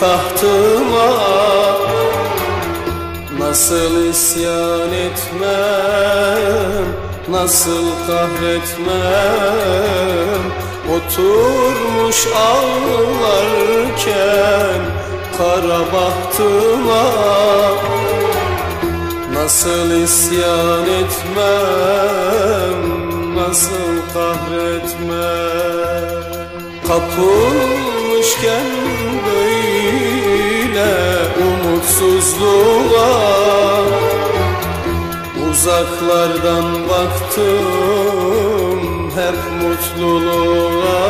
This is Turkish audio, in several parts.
tahtıma Nasıl isyan etmem, nasıl kahretmem? Oturmuş ağlarken kara bahtıma Nasıl isyan etmem, nasıl kahretmem? Kapılmışken böyle umutsuzluğa Uzaklardan baktım hep mutluluğa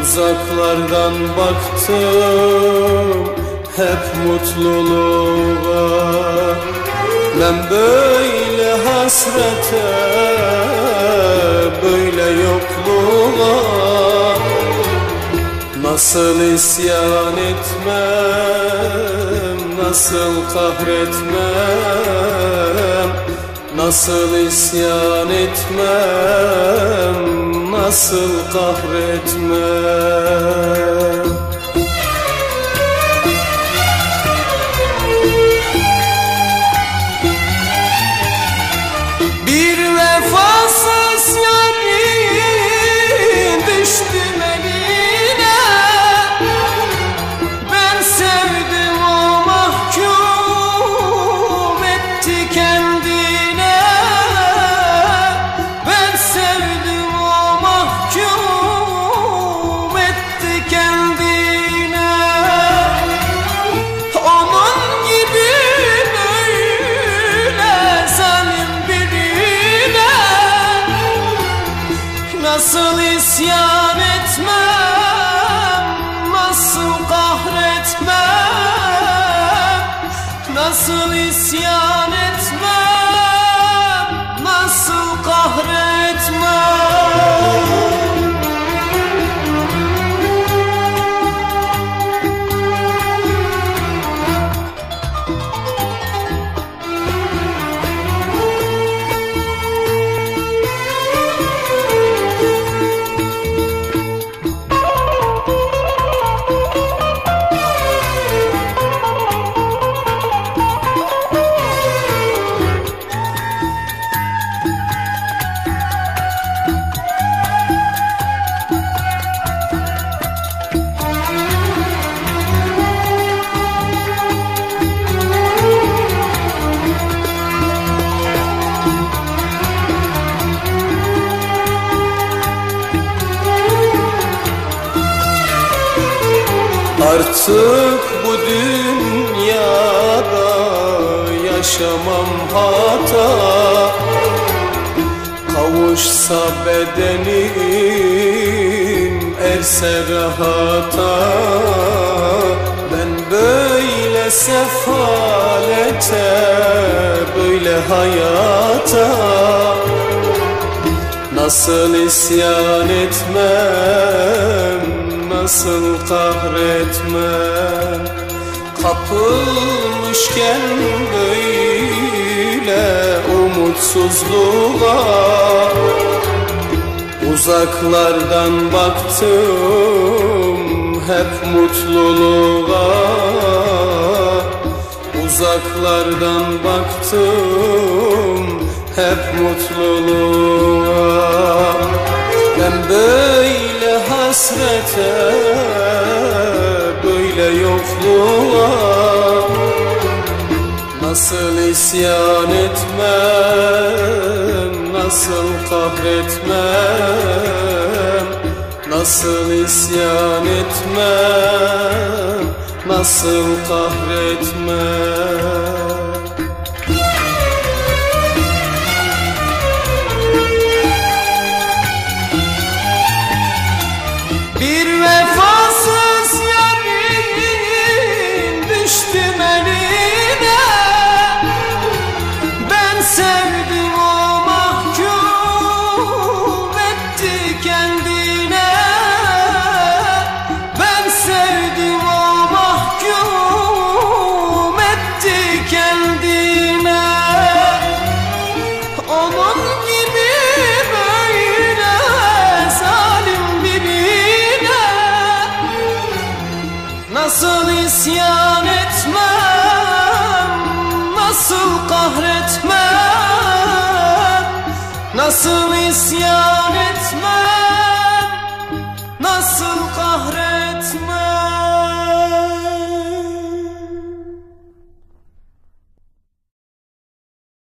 Uzaklardan baktım hep mutluluğa Ben böyle hasrete, böyle yokluğa Nasıl isyan etmem, nasıl kahretmem Nasıl isyan etmem, nasıl kahretmem Nasıl isyan etmem, nasıl kahretmem? Nasıl isyan etmem, nasıl kahretmem Artık bu dünyada yaşamam hata. Kavuşsa bedenim erse rahata Ben böyle sefalete böyle hayata Nasıl isyan etmem, nasıl kahretmem Kapılmışken böyle umutsuzluğa Uzaklardan baktım hep mutluluğa. Uzaklardan baktım hep mutluluğa. Ben böyle hasrete, böyle yokluğa Nasıl isyan etmem, nasıl kahretmem Nasıl isyan etmem, nasıl kahretmem Nasıl isyan etmem? Nasıl kahretmem